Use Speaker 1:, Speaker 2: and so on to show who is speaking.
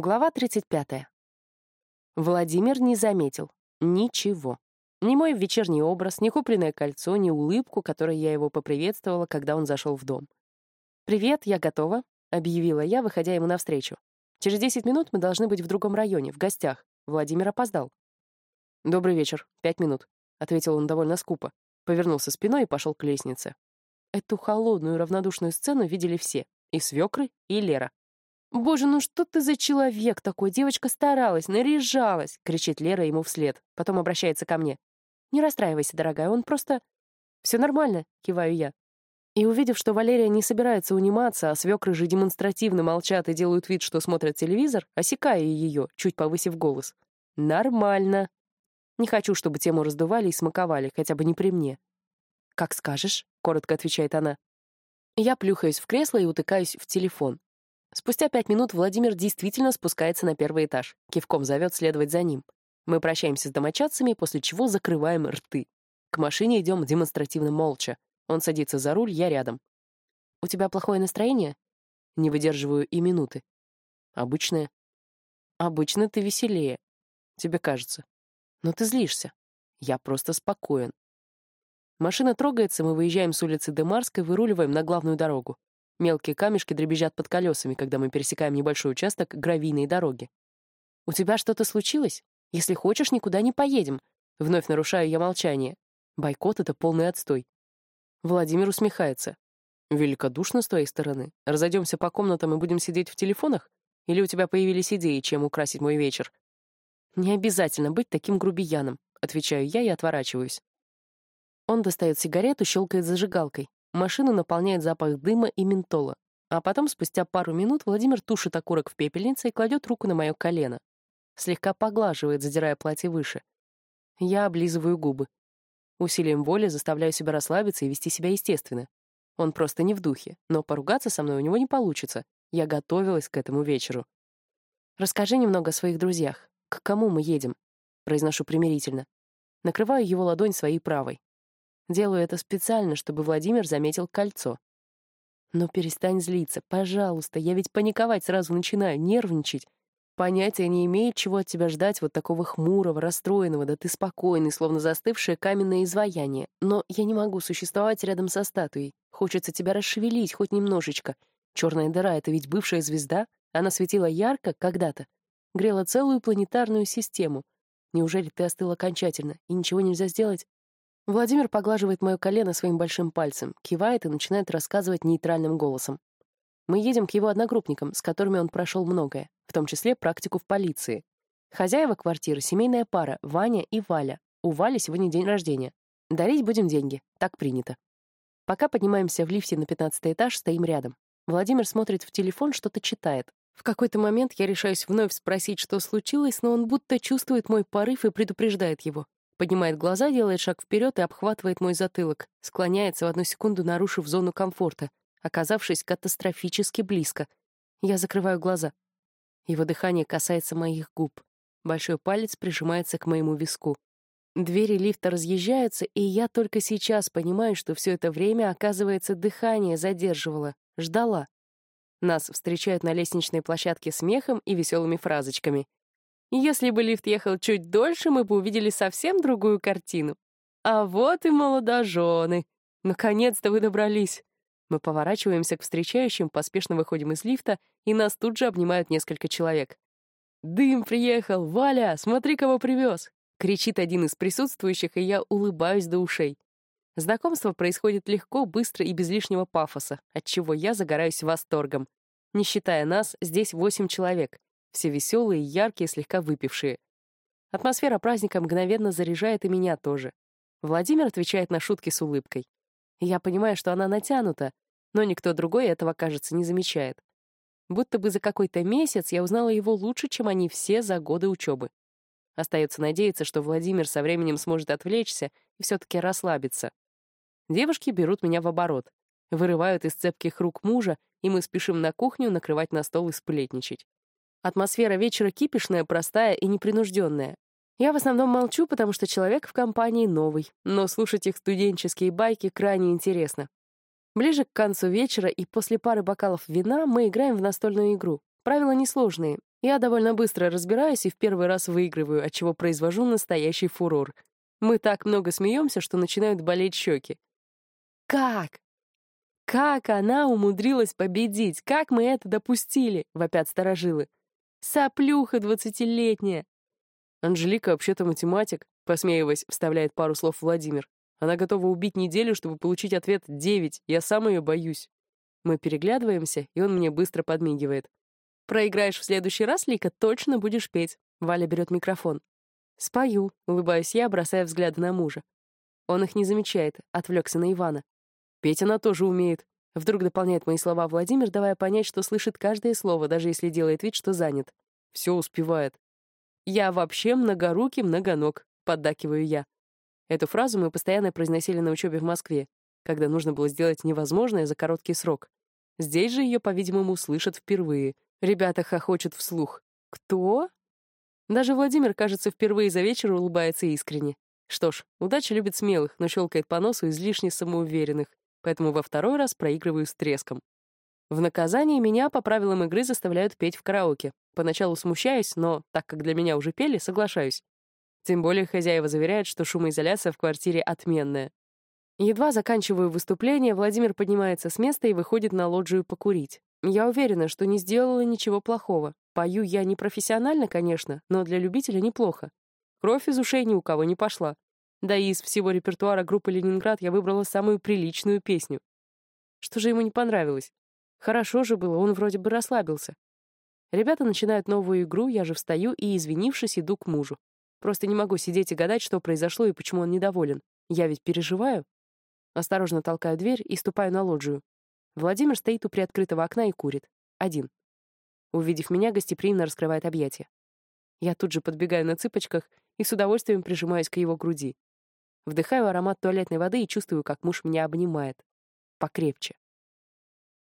Speaker 1: Глава 35. Владимир не заметил. Ничего. Ни мой вечерний образ, ни купленное кольцо, ни улыбку, которой я его поприветствовала, когда он зашел в дом. «Привет, я готова», — объявила я, выходя ему навстречу. «Через 10 минут мы должны быть в другом районе, в гостях. Владимир опоздал». «Добрый вечер. Пять минут», — ответил он довольно скупо. Повернулся спиной и пошел к лестнице. Эту холодную равнодушную сцену видели все. И свекры, и Лера. «Боже, ну что ты за человек такой? Девочка старалась, наряжалась!» — кричит Лера ему вслед. Потом обращается ко мне. «Не расстраивайся, дорогая, он просто...» «Все нормально», — киваю я. И увидев, что Валерия не собирается униматься, а свекры же демонстративно молчат и делают вид, что смотрят телевизор, осекаю ее, чуть повысив голос. «Нормально». Не хочу, чтобы тему раздували и смаковали, хотя бы не при мне. «Как скажешь», — коротко отвечает она. Я плюхаюсь в кресло и утыкаюсь в телефон. Спустя пять минут Владимир действительно спускается на первый этаж. Кивком зовет следовать за ним. Мы прощаемся с домочадцами, после чего закрываем рты. К машине идем демонстративно молча. Он садится за руль, я рядом. «У тебя плохое настроение?» Не выдерживаю и минуты. «Обычное». «Обычно ты веселее. Тебе кажется. Но ты злишься. Я просто спокоен». Машина трогается, мы выезжаем с улицы Демарской, выруливаем на главную дорогу. Мелкие камешки дребезжат под колесами, когда мы пересекаем небольшой участок гравийной дороги. «У тебя что-то случилось? Если хочешь, никуда не поедем». Вновь нарушаю я молчание. Бойкот — это полный отстой. Владимир усмехается. «Великодушно с твоей стороны. Разойдемся по комнатам и будем сидеть в телефонах? Или у тебя появились идеи, чем украсить мой вечер?» «Не обязательно быть таким грубияном», — отвечаю я и отворачиваюсь. Он достает сигарету, щелкает зажигалкой. Машину наполняет запах дыма и ментола. А потом, спустя пару минут, Владимир тушит окурок в пепельнице и кладет руку на мое колено. Слегка поглаживает, задирая платье выше. Я облизываю губы. Усилием воли заставляю себя расслабиться и вести себя естественно. Он просто не в духе, но поругаться со мной у него не получится. Я готовилась к этому вечеру. «Расскажи немного о своих друзьях. К кому мы едем?» Произношу примирительно. Накрываю его ладонь своей правой. Делаю это специально, чтобы Владимир заметил кольцо. Но перестань злиться, пожалуйста, я ведь паниковать сразу начинаю, нервничать. Понятия не имеет, чего от тебя ждать вот такого хмурого, расстроенного, да ты спокойный, словно застывшее каменное изваяние. Но я не могу существовать рядом со статуей. Хочется тебя расшевелить хоть немножечко. Черная дыра — это ведь бывшая звезда. Она светила ярко когда-то. Грела целую планетарную систему. Неужели ты остыл окончательно, и ничего нельзя сделать? Владимир поглаживает мое колено своим большим пальцем, кивает и начинает рассказывать нейтральным голосом. Мы едем к его одногруппникам, с которыми он прошел многое, в том числе практику в полиции. Хозяева квартиры — семейная пара, Ваня и Валя. У Вали сегодня день рождения. Дарить будем деньги, так принято. Пока поднимаемся в лифте на пятнадцатый этаж, стоим рядом. Владимир смотрит в телефон, что-то читает. В какой-то момент я решаюсь вновь спросить, что случилось, но он будто чувствует мой порыв и предупреждает его. Поднимает глаза, делает шаг вперед и обхватывает мой затылок, склоняется в одну секунду, нарушив зону комфорта, оказавшись катастрофически близко. Я закрываю глаза. Его дыхание касается моих губ. Большой палец прижимается к моему виску. Двери лифта разъезжаются, и я только сейчас понимаю, что все это время, оказывается, дыхание задерживало, ждала. Нас встречают на лестничной площадке смехом и веселыми фразочками. Если бы лифт ехал чуть дольше, мы бы увидели совсем другую картину. А вот и молодожены. Наконец-то вы добрались. Мы поворачиваемся к встречающим, поспешно выходим из лифта, и нас тут же обнимают несколько человек. «Дым приехал! Валя, смотри, кого привез!» — кричит один из присутствующих, и я улыбаюсь до ушей. Знакомство происходит легко, быстро и без лишнего пафоса, от чего я загораюсь восторгом. Не считая нас, здесь восемь человек. Все веселые, яркие, слегка выпившие. Атмосфера праздника мгновенно заряжает и меня тоже. Владимир отвечает на шутки с улыбкой. Я понимаю, что она натянута, но никто другой этого, кажется, не замечает. Будто бы за какой-то месяц я узнала его лучше, чем они все за годы учебы. Остается надеяться, что Владимир со временем сможет отвлечься и все-таки расслабиться. Девушки берут меня в оборот, вырывают из цепких рук мужа, и мы спешим на кухню накрывать на стол и сплетничать. Атмосфера вечера кипишная, простая и непринужденная. Я в основном молчу, потому что человек в компании новый, но слушать их студенческие байки крайне интересно. Ближе к концу вечера и после пары бокалов вина мы играем в настольную игру. Правила несложные. Я довольно быстро разбираюсь и в первый раз выигрываю, отчего произвожу настоящий фурор. Мы так много смеемся, что начинают болеть щеки. «Как? Как она умудрилась победить? Как мы это допустили?» — вопят старожилы. «Соплюха двадцатилетняя!» Анжелика вообще-то математик, посмеиваясь, вставляет пару слов Владимир. Она готова убить неделю, чтобы получить ответ девять. Я сам ее боюсь. Мы переглядываемся, и он мне быстро подмигивает. «Проиграешь в следующий раз, Лика, точно будешь петь». Валя берет микрофон. «Спою», — улыбаюсь я, бросая взгляды на мужа. Он их не замечает, отвлекся на Ивана. «Петь она тоже умеет», — вдруг дополняет мои слова Владимир, давая понять, что слышит каждое слово, даже если делает вид, что занят. Все успевает. «Я вообще многорукий многоног», — поддакиваю я. Эту фразу мы постоянно произносили на учебе в Москве, когда нужно было сделать невозможное за короткий срок. Здесь же ее, по-видимому, слышат впервые. Ребята хохочут вслух. «Кто?» Даже Владимир, кажется, впервые за вечер улыбается искренне. Что ж, удача любит смелых, но щелкает по носу излишне самоуверенных, поэтому во второй раз проигрываю с треском. В наказание меня по правилам игры заставляют петь в караоке. Поначалу смущаюсь, но, так как для меня уже пели, соглашаюсь. Тем более хозяева заверяют, что шумоизоляция в квартире отменная. Едва заканчиваю выступление, Владимир поднимается с места и выходит на лоджию покурить. Я уверена, что не сделала ничего плохого. Пою я не профессионально, конечно, но для любителя неплохо. Кровь из ушей ни у кого не пошла. Да и из всего репертуара группы «Ленинград» я выбрала самую приличную песню. Что же ему не понравилось? Хорошо же было, он вроде бы расслабился. Ребята начинают новую игру, я же встаю и, извинившись, иду к мужу. Просто не могу сидеть и гадать, что произошло и почему он недоволен. Я ведь переживаю. Осторожно толкаю дверь и ступаю на лоджию. Владимир стоит у приоткрытого окна и курит. Один. Увидев меня, гостеприимно раскрывает объятия. Я тут же подбегаю на цыпочках и с удовольствием прижимаюсь к его груди. Вдыхаю аромат туалетной воды и чувствую, как муж меня обнимает. Покрепче.